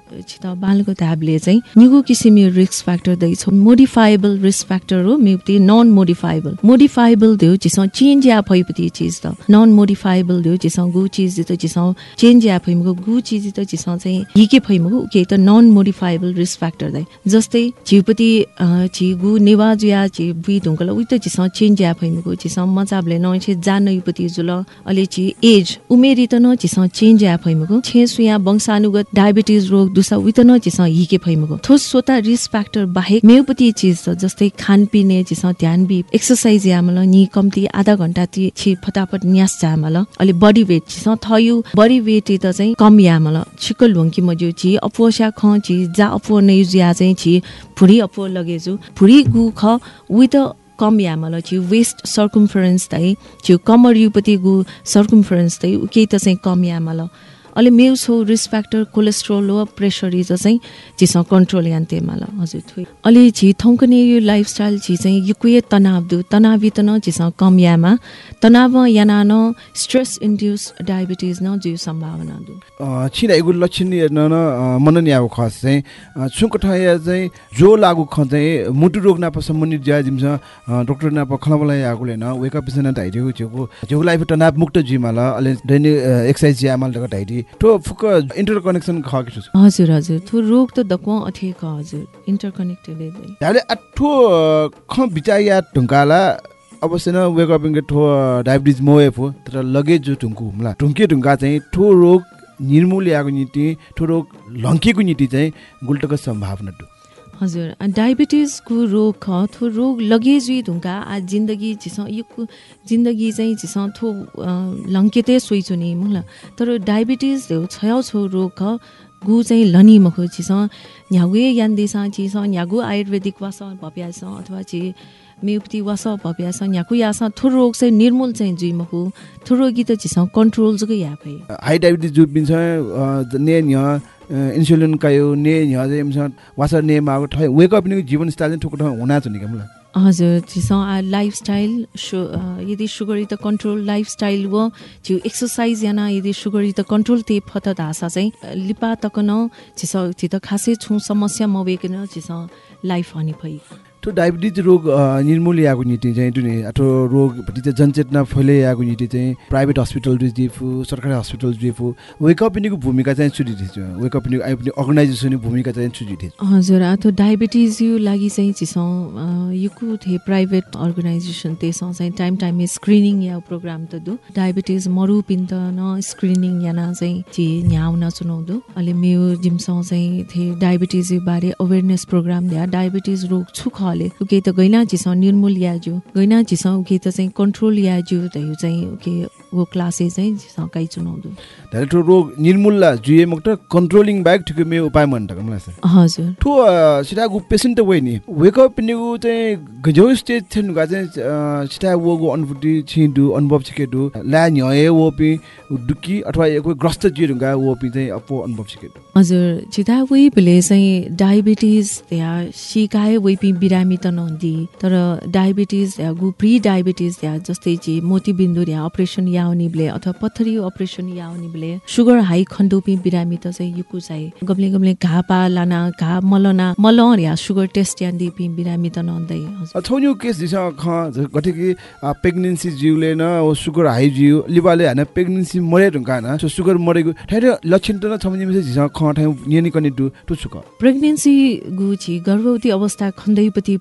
छित बालको ट्याबले चाहिँ निगो किसिमको रिस्क फ्याक्टर दैछ मोडिफाएबल रिस्क फ्याक्टर हो मेउति नन मोडिफाएबल मोडिफाएबल दियो जिसँग चेन्ज या भइपति चिज त। नन मोडिफाएबल दियो जिसँग गु चिज त जिसँग चेन्ज या भइमको गु चिज त जिसँग चाहिँ हिके भइमको उके त नन मोडिफाएबल रिस्क फ्याक्टर दै जस्तै अ, झि गु नेवाज या झि बुइ ढुङ्गल उइ त जिसँग चेन्ज या भइमको जिसँग मजाबले न छे जान युपति जुल अलि छि एज उमेरी त न जिसँग चेन्ज या भइमको छे सुया वंशानुगत डायबिटिज रोग दुसा उइ त न जिसँग हिके भइमको थोस सोता रिस्क फ्याक्टर बाहेक मेउपति चिज त जस्तै खानपिने जिसँग ध्यान बि एक्सर्साइज यामल नि कम्ती आधा घन्टा ती छि फटाफट न्यास जामल अलि बडी वेट जिसँग थयु। बडी वेट त चाहिँ कम यामल छिकल हुङ्की मज्यु छि अपोस्या ख छि जा अपो नै ज्या चाहिँ छि फुडी अपो लगेजु। फुडी गु ख त कम यामल छि वेस्ट सर्कुम्फरेन्स तै छि कमर युपति गु सर्कुम्फरेन्स तै उके त चाहिँ कम यामल अहिले मेउ छौ रिस्क फ्याक्टर कोलेस्ट्रोल हो प्रेसर इज चाहिँ चिसँग कन्ट्रोल यान तेमाल हजुर थुइ अलि छि थौकने यो लाइफस्टाइल छि चाहिँ युकुए तनाव दु तनावित न चिसँग कम यामा। तनाव याना न स्ट्रेस इन्ड्युस डायबिटिज न जिउ सम्भावना दु। छिना एगो लक्षण हेर्न न मनन याको खस चाहिँ छुक ठया चाहिँ जो लागु ख चाहिँ मुटु रोग नाप सम्बन्धित ज्या जिमस अ, डक्टर नाप खलबला यागुले न वेक अप पिसन धाइदिएको छेको जो लाइफ तनाव मुक्त जिमाल अले दैनिक एक्सर्साइज यामल दक फुक इन्टर कनेक्सन ख कि छु। हजुर हजुर। थु रोग त दक्व अथेक हजुर। इन्टरकनेक्टेड हामीले अठो ख बिचा या ढुङ्काला अवश्य न वेक अप इन्के ठो डायबिटिज मोएफ हो तर लगेज जो ढुङ्कु हुम्ला ढुङ्के ढुङ्गा चाहिँ ठो रोग निर्मूल याको नीति ठो रोग लङ्केको नीति चाहिँ गुल्टको सम्भावना टु हजुर डायबिटिजको रोग थो रोग लगेज हुई धुङ्का आ जिन्दगी झिस यो जिन्दगी चाहिँ झिस थो लङ्केते सोइचुनि मुला। तर डायबिटिज छयाउ छौ रोग गु चाहिँ लनी मखु छिस न्यागुए यान्दिस छिस न्यागु आयुर्वेदिक वास भप्यास अथवा छि मेउपति वास भप्यास न्याकु यास थो रोग चाहिँ निर्मूल चाहिँ जुइ मखु। थो रोगी त कन्ट्रोल जुकै या भई हाई डायबिटिज जो पिन्छ ने न्य इन्सुलिन कायो ने न्य जे एमस वासा ने मागो ठय। वेक अप नि जीवन स्टाइल चाहिँ ठुक ठय हुना छ नि केमला। हजुर आ लाइफस्टाइल सु यदि सुगरी त कन्ट्रोल लाइफस्टाइल व छिउ एक्सर्साइज याना यदि सुगरी त कन्ट्रोल ते फत धासा चाहिँ लिपा तकन छिस छि त खासै छु समस्या मवेकन छिस लाइफ हनी भई। तो डायबिटिज रोग अ, निर्मूल यागु नीति चाहिँ टुने अथवा रोग चाहिँ जनचेतना फैले यागु नीति चाहिँ प्राइभेट हस्पिटल जुजिफु सरकारी हस्पिटल जुजिफु वेक अप इनिको भूमिका चाहिँ छुटी थिएछ वेक अप इनिको आइपनि अर्गनाइजेसन भूमिका चाहिँ छुटी थिएछ हजुर अथवा डायबिटिज यो लागि चाहिँ छिसौँ युकु थे प्राइभेट अर्गनाइजेसन त्यसौँ चाहिँ टाइम टाइममा स्क्रिनिङ या प्रोग्राम त दु। डायबिटिज मरु पिन्त न स्क्रिनिङ याना चाहिँ छि न्याउन चुनाउँदु अहिले मेयो जिमसँग चाहिँ थे डायबिटिज बारे अवेरनेस प्रोग्राम दिया डायबिटिज रोग छु खले उके त गैना छिसौँ निर्मूल याजु गैना छिसौँ उके त चाहिँ कन्ट्रोल याजु त यो चाहिँ उके वो क्लासे चाहिँ छिसौँ काइ चुनाउँदु डाइरेक्ट रोग निर्मूल जुए मक्त कन्ट्रोलिङ बाइक ठिकै मे उपाय मन त कमला छ हजुर ठो सिटा गु पेसेन्ट त वइनी वेक अप इनिको चाहिँ गजौ स्टेज थिएन गा चाहिँ अ, सिटा वगु अनुभूति छिदु अनुभव छिकेदु ला न्यए वपि दुकी अथवा कोही ग्रस्त जिरु गा वपि चाहिँ अपो अनुभव छिकेदु हजुर छिता वही भेले चाहिँ डायबिटिज त्यहाँ सिकाए वही पि बिरामी त नहुन्दी तर डायबिटिज या गु प्री डायबिटिज या जस्तै चाहिँ मोतीबिन्दु या अपरेसन याउने बेले अथवा पत्थरी अपरेसन याउने बेले सुगर हाई खण्डोपि बिरामी त चाहिँ युकु चाहिँ गम्ले गम्ले घा पा लाना घा मलना मल या सुगर टेस्ट यान्दी पि बिरामी त हजुर छौन्यु केस दिस ख गठे कि प्रेग्नेन्सी जिउले न ओ सुगर हाई जिउ लिबाले हान प्रेग्नेन्सी मरे ढुङ्गा न सो सुगर मरेको ठाइर लक्षण त न मिसे झिस ख ठाइ नियनि कनि दु टु सुक प्रेग्नेन्सी गुछि गर्भवती अवस्था खण्डैपति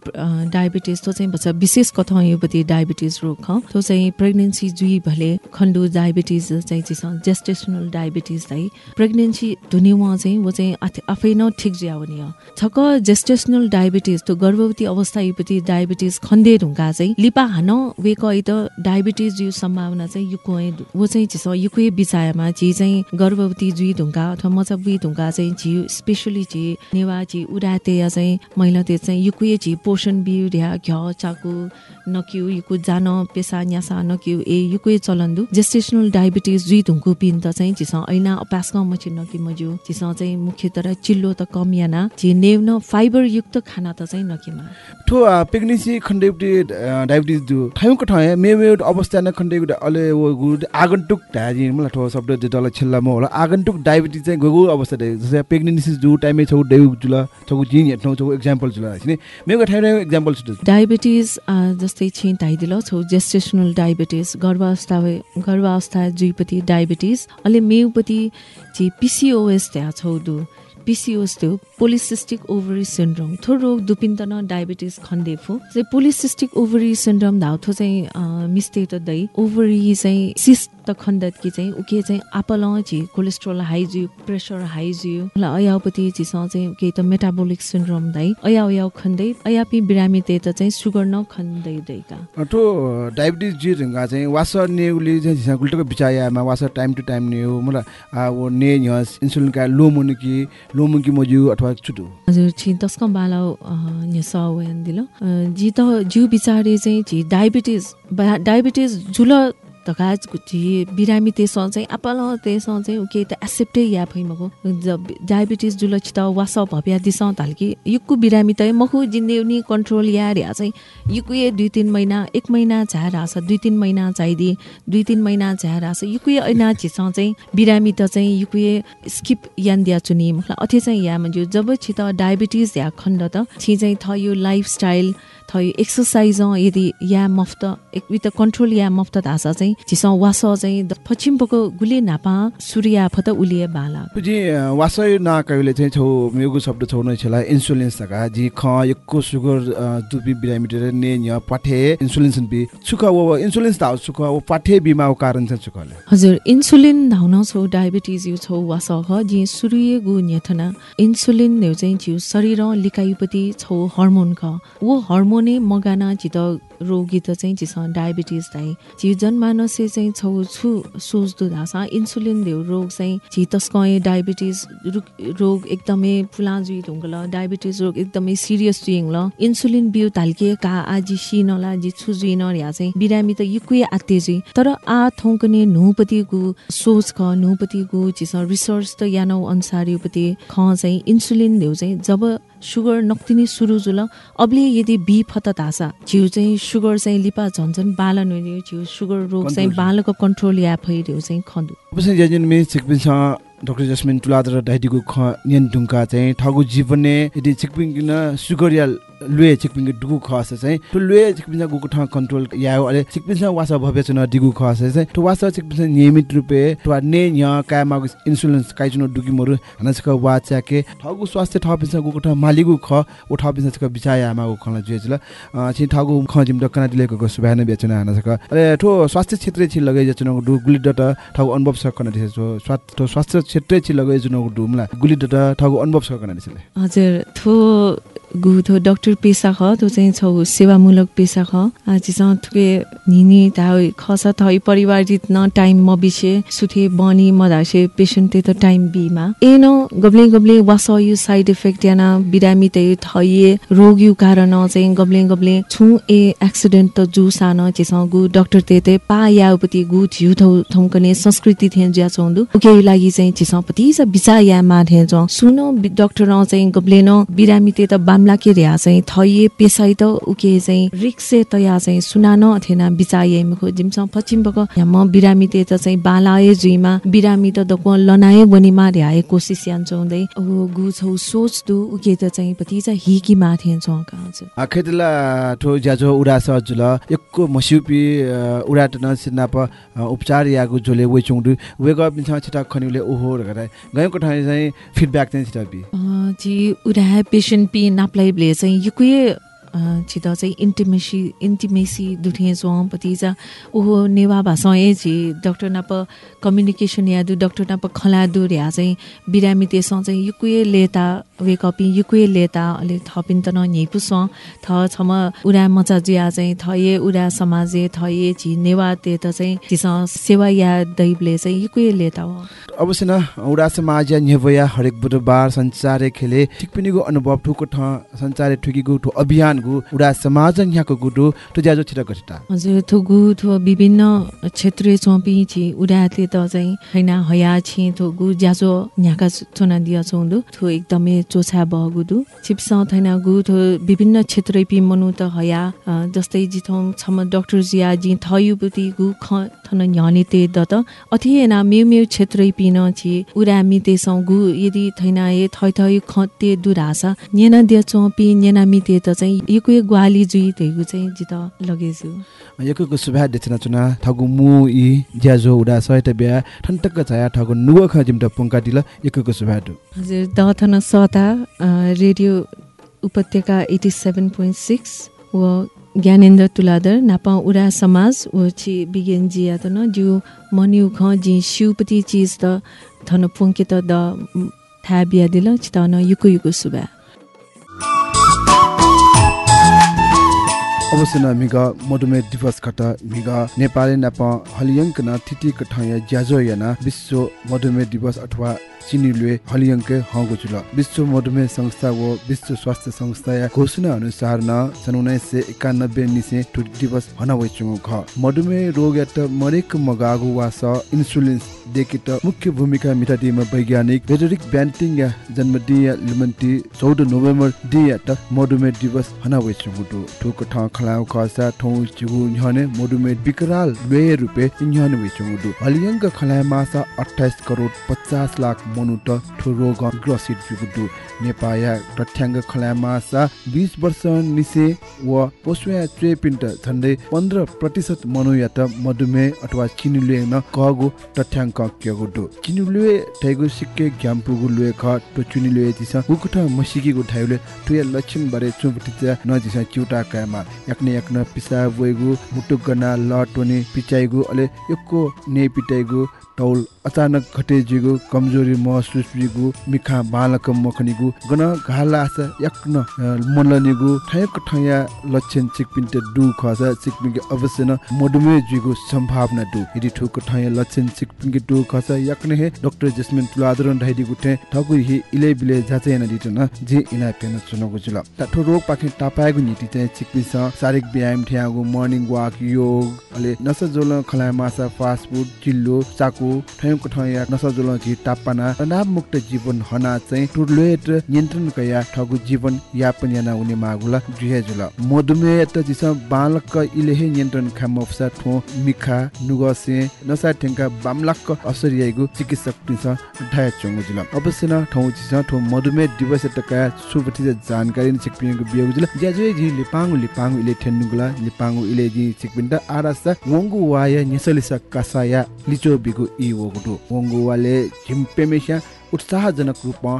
डायबिटिज तो चाहिँ भन्छ विशेष कथा योपति डायबिटिज रोग ख तो चाहिँ प्रेग्नेन्सी जुई भले खण्डु डायबिटिज चाहिँ चाहिँ जेस्टेसनल डायबिटिज चाहिँ। प्रेग्नेन्सी धुने उहाँ चाहिँ वो चाहिँ आफै न ठिक ज्याउने हो। छक जेस्टेसनल डायबिटिज तो गर्भवती अवस्था योपति डायबिटिज खण्डे ढुङ्गा चाहिँ लिपा हान है त डायबिटिज यो सम्भावना चाहिँ युको वो चाहिँ चिस युकुए बिचायमा ची चाहिँ गर्भवती जुई ढुङ्गा अथवा मचबुई ढुङ्गा चाहिँ झिउ स्पेसली ची नेवा ची उडाते या चाहिँ महिला ते चाहिँ युकुए ची पोषण बिउ ढ्या घ्य चाकु नक्यु युकु जान पेसा न्यासा नक्यु ए युकुए चलन्दु जेस्टेसनल डायबिटिज जुई ढुङ्कु पिन त चाहिँ चिस ऐना अपासका मछि नकि मजु चिस चाहिँ मुख्यतः चिल्लो त कम याना। झि नेउन फाइबर युक्त खाना त चाहिँ नकिमा ठो प्रेग्नेन्सी खण्डेपटी डायबिटिज दु। ठाइउ क ठाइ मे मे अवस्था न खण्डेको अले वो गु आगन्तुक ढाजी मलाई ठो शब्द जे डल छेल्ला म होला। आगन्तुक डायबिटिज चाहिँ गगु अवस्था दे। जस्तै प्रेग्नेन्सी जु टाइममै छौ डेउ जुल छौ जिन हेट्नौ छौ एक्जाम्पल जुल हैन मेको ठाइ एक्जाम्पल छु डायबिटिज जस्तै छिन् ताइदिल छौ जेस्टेसनल डायबिटिज गर्भावस्था गर्भावस्था जुइपट्टि डायबिटिज अहिले मेउपट्टि चाहिँ पिसिओएस त्यहाँ छौ दु। पिसिओस त्यो पोलिसिस्टिक ओभरी सिन्ड्रोम थो रोग दुपिन त न डायबिटिज खण्डेफो चाहिँ पोलिसिस्टिक ओभरी सिन्ड्रोम धाउथो चाहिँ मिस्ते त दै। ओभरी चाहिँ सिस्ट त खण्डत कि चाहिँ उके चाहिँ आपल झि कोलेस्ट्रोल हाई जियो प्रेसर हाई जियो। ल अयापति झिस चाहिँ उके त मेटाबोलिक सिन्ड्रोम दै। अया अया खण्डै अयापि बिरामी ते त चाहिँ सुगर न खण्दै दैका। ठो डायबिटिज जे ढुङ्गा चाहिँ वासर नेउले चाहिँ झिसा बिचायामा वासर टाइम टु टाइम नेउ मलाई आ वो ने न्यस इन्सुलिन का लो मुनि कि कि मजु अथवा छुटु हजुर छि दसको बाला न्यस वयान दिल जी त जिउ बिचारे चाहिँ झि डायबिटिज डायबिटिज जुल धका झि बिरामी त्यससँग चाहिँ आपल त्यससँग चाहिँ उके त एक्सेप्टै या फैमको जब डायबिटिज जुल छित वास भव्या दिसँग तालकी युक्कु बिरामी त मखु जिन्देउनी कन्ट्रोल या र्या चाहिँ युकुए दुई तिन महिना एक महिना झार आछ दुई तिन महिना चाहिदिए दुई तिन महिना झार आछ युकुए ऐना छिसँग चाहिँ बिरामी त चाहिँ युकुए स्किप यान दिया चुनि मुखला अथे चाहिँ या मन्जु जब छित डायबिटिज या खण्ड त छि चाहिँ थ यो लाइफस्टाइल थै एक्सर्साइज यदि या मफ्त एक वित कन्ट्रोल या मफ्त धासा चाहिँ झिस वास चाहिँ द- पश्चिम पको गुले नापा सूर्य फत उलिए बाला। जी वासय ना कहिले चाहिँ छौ मेगु शब्द छौ नै छला इन्सुलिन्स तका जी ख यक्को सुगर दुबी बिरामिटर ने न्य पाठे इन्सुलिन्स बि। सुख वो इन्सुलिन्स ता सुख वो पाठे बिमा वो कारण चाहिँ सुखले हजुर इन्सुलिन धाउन छौ डायबिटिज यु छौ वास ह जी सूर्य गु न्यथना। इन्सुलिन न्यु चाहिँ जिउ शरीर लिकायुपति छौ हर्मोन ख। वो हर्मोने मगाना जित रोगी त चाहिँ जिस डायबिटिज दाइ जिउ जनमानसे चाहिँ छौ छु सोच दुधासा इन्सुलिन देउ रोग चाहिँ झि तस्कए डायबिटिज रोग एकदमै फुला जुइ ढुङ्गल डायबिटिज रोग एकदमै सिरियस जुइङ ल। इन्सुलिन बिउ ताल्के का आजी सिनला जी छु जुइन या चाहिँ बिरामी त युकुए आत्ते जुइ। तर आ थौकने नुपति गु सोच ख नुपति गु जिस रिसर्च त यानौ अनुसारपति ख चाहिँ इन्सुलिन देउ चाहिँ जब सुगर नक्तिनी सुरु जुल अबले यदि बी फत धासा जिउ चाहिँ सुगर चाहिँ लिपा झन्झन बालन हुने जिउ सुगर रोग चाहिँ. बालको कन्ट्रोल या भइरह्यो चाहिँ खन्दु। डक्टर जस्मिन तुलादर डाइडिगु ख नियन चाहिँ ठगु जीवने यदि सिकपिङ किन सुगर या लुए सिकपिङ दुगु खस चाहिँ तो लुए सिकपिङ गुगु ठ कन्ट्रोल या अले सिकपिङ वासा भव्य चुन दिगु खस चाहिँ। तो वासा सिकपिङ नियमित रुपे तो ने न्य काय मागु इन्सुलिन्स काय चुन दुगि मोरु ठगु स्वास्थ्य ठपिन्छ गुगु ठ मालिगु ख ओ ठपिन्छ क बिचाया मागु खला जुएजल छि ठगु ख जिम डकना दिलेको को सुभान बेचना हनसक अले ठो स्वास्थ्य क्षेत्र छि लगै जचुन दु गुली डट ठगु अनुभव सकन दिस स्वास्थ्य क्षेत्र छि लगै जुन डुमला गुली डट ठगु अनुभव सकन दिसले हजुर थो गु थो डक्टर पेसा ख त्यो चाहिँ छौ सेवामूलक पेसा ख। आजिसँग थुके निनी ताउ खस थै परिवार जित्न टाइम म बिसे सुथे बनी मधासे पेसेन्ट त टाइम बिमा। एन गब्ले गब्ले वास यु साइड इफेक्ट याना बिरामी ते थइए रोग यु कारण चाहिँ गब्ले गब्ले छु ए एक्सिडेन्ट त जु सान जेसँग गु डक्टर ते ते पा याउपति गु झिउ थौ थौकने संस्कृति थे ज्या चौंदु उके लागि चाहिँ जेसँग पति बिचा या मा थे ज सुनो डक्टर न चाहिँ गब्ले न बिरामी ते त बामला के र्या चाहिँ थइए पेसाइ त उके चाहिँ रिक्से त या चाहिँ सुनान थेना बिचा ये मखो जिमस पश्चिम या म बिरामी ते त चाहिँ बालाए जुइमा बिरामी त दको लनाए बनिमा र्याए कोसिस यान चौँदै अब गु छौ सोच दु उके त चाहिँ पति चाहिँ हिकी मा थे च का हजुर खेतला ठो ज्याजो उडा स जुल यक्को मस्युपी अ, उडा टन सिनाप उपचार यागु जोले वे चुङदु वेग अप छ छिटा खनिले ओहो रगरा गएको ठाउँ चाहिँ फिडब्याक चाहिँ छिटा बि जी उडा पेसेन्ट पि नाप्लाइले चाहिँ युकुए छित चाहिँ इन्टिमेसी इन्टिमेसी दुठे जों पति जा ओहो नेवा भाषा ए छि डक्टर नाप कम्युनिकेसन यादु डक्टर नाप खलादु र्या चाहिँ बिरामी त्यसमा चाहिँ युकुए लेता वे कपि युकुए लेता अलि थपिन त न न्हिपुस थ छम उडा मचा जुया चाहिँ थये उडा समाजे थये झि नेवा ते त चाहिँ झिस सेवा या दैवले चाहिँ युकुए लेता हो। अवश्य न उडा समाज या न्यवया हरेक बुधबार संचारे खेले ठिक पिनिगु अनुभव ठुको ठ संचारे ठुकीगु ठु अभियान गु उडा समाज यहाँको गुडु ठु ज्याजो छिटा गठिटा हजुर थोगु थो विभिन्न क्षेत्रीय चौपी छि उडाते त चाहिँ हैन हया छि थोगु ज्याजो न्याका चोना दिया चौंदु थो एकदमै चोछा बगुदु छिप्स थैन गु थो विभिन्न क्षेत्रीय पि मनु त हया। जस्तै जिथौ छम डाक्टर जिया जि थयुपति गु ख थन न्याने ते दत अथि ना मेउ मेउ क्षेत्रीय पि न छि। उडामी ते गु यदि थैना ए थै थै ख ते दुरासा। नेना दिया चौपी नेना मि ते त चाहिँ यकुए ग्वाली जुइ तेगु चाहिँ जित लगेजु। यको सुभा देचना चुना। ठगु मु इ ज्याजो उडा सहित बिहा ठन्टक्क छाया ठगु नुव ख जिमटा पुंका दिल यको सुभा दु। हजुर दथन सता अ, रेडियो उपत्यका एटी सेभेन पोइन्ट सिक्स व ज्ञानेन्द्र तुलादर नापा उडा समाज व छि बिगेन जिया त न ज्यू मन्यु ख जि शिवपति चिज त थन पुङ्के त द म, था बिया दिल न युको युको सुबा। अवश्य न मिग मधुमेह दिवस खट मिग नेपाली नाप हलियङ्क न थिति कठाय ज्याजो याना विश्व मधुमेह दिवस अथवा चिनिलुए हलियङ्क हगु जुल। विश्व मधुमेह संस्था व विश्व स्वास्थ्य संस्था या घोषणा अनुसार न सन् उन्नाइस सय एकानब्बे निसे टु दिवस हनावै ख। मधुमेह रोग यात मरेक मगागु वा स इन्सुलिन देखित मुख्य भूमिका मिटादिमा वैज्ञानिक फ्रेडरिक ब्यान्टिङ या जन्मदिन या लिमन्टी चौध नोभेम्बर दिया त मधुमेह दिवस हनावै चुङ ठुक ठ खला खलाउ खसा ठौ जुगु न्हने मधुमेह विकराल लुए रुपे न्हने वे चुङदु हलियंग खलाय मासा 28 करोड 50 लाख मनुट ठुरोग ग्रसित जुगुदु नेपाया तथ्याङ्ग खलाय मासा 20 वर्ष निसे व पोस्वे ट्रे पिन्ट झन्डै 15 प्रतिशत मनुया त मधुमेह अथवा चिनुले न कगु तथ्याङ्क क्यगुदु चिनुले ठैगु सिक्के ग्याम्पुगु लुए ख तो चुनिले दिस गुकुठ मसिकीगु ठाइले तुया लक्षण बारे चुबटिचा नजिस चिउटा कामा yakne yakna pisa voigu मुटुक गना लटोने पिचाइगु अले यक्को ने पिटाइगु तौल अचानक घटे जिगु कमजोरी महसुस बिगु मिखा बालक मखनिगु गन घाला यक्न मनलनिगु ठयक ठया लक्षण चिकपिन्ट दु खस चिकपिन्के अवश्य न मधुमेह जिगु सम्भावना दु यदि ठुक ठया लक्षण चिकपिन्के दु खस यक्ने हे डाक्टर जस्मिन तुलादरन ढाइदिगु थे ठगु हि इले बिले जाचे न दिटन जे इना पेन चुनगु जुल। त रोग पाखे टापायगु नीति चाहिँ चिकपिन्स शारीरिक व्यायाम ठ्यागु मर्निङ वाक योग अले नस जोल खलाय मासा फास्ट फुड चिल्लो चाकु ठया नसजुल झि टाप्पाना तनाव मुक्त जीवन हना चाहिँ टुर्लेट नियन्त्रण कया ठगु जीवन यापन याना उनी मागुला जुहे जुल मधुमेह त जिस बालक इलेहे नियन्त्रण खामफसा ठो मिखा नुगसे नसा ठेंका बामलक असर याइगु चिकित्सक तिस ढाय चंगु जुल अवश्य न ठौ जिस ठो मधुमेह दिवस तका सुबति जानकारी छिकपिङको बियगु जुल। ज्याजु जि लिपाङु लिपाङु इले ठेन्नुगुला लिपाङु इले जि छिकपिन्दा आरासा वंगु वाया नेसलिसा कासाया लिचो बिगु इ वगुटु वंगु वाले झिम्पेमेस्या उत्साहजनक रूपमा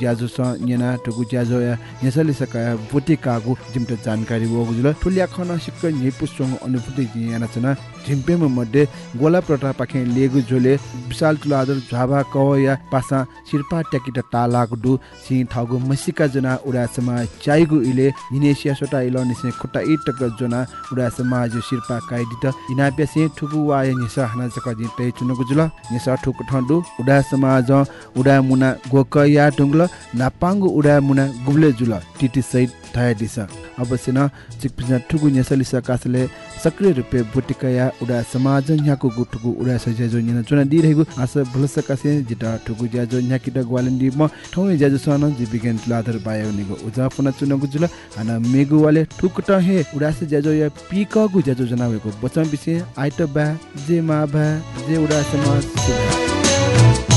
ज्याजो स न्यना ठुगु ज्याजो या यसले सकाया बोटे कागु जिमट जानकारी वगु जुल ठुलिया खन सिक्क नेपुसङ अनुभूति जियाना छना। झिम्पेम मध्ये गोला प्रटा पाखे लेगु झोले विशाल तुलादर झाबा कव या पासा शिरपा ट्याकिट टालागु दु सि ठगु मसिका जना उडासमा चाइगु इले इनेसिया सोटा इलो निसे खुट्टा इटक जना उडासमा जो शिरपा काइदित इनाप्या से ठुगु वाय निसा हना जक जि तै चुनुगु जुल। निसा ठुक ठंडु उडासमा ज उडा मुना गोक या टुङ्ग्ल नापाङ्गु उडा मुना गुब्ले जुल टिटी सहित थाया दिस। अवश्य न चिकपिना ठुगु नेसलिस कासले सक्रिय रूपे बुटिकया उडा समाज न्याको गुटुगु उडा सजे जो निना चुना दिरहेको आस भलस कासे जिटा ठुगु ज्याजो न्याकिटा ग्वालेन्डी म ठौ ज्याजो सन जिबिगेन लादर बायो निगो उजा पुना चुनगु जुल आना मेगु वाले ठुकट हे उडा से ज्याजो या पिकगु ज्याजो जना भएको बचन बिसे आइट बा जे मा बा जे उडा समाज।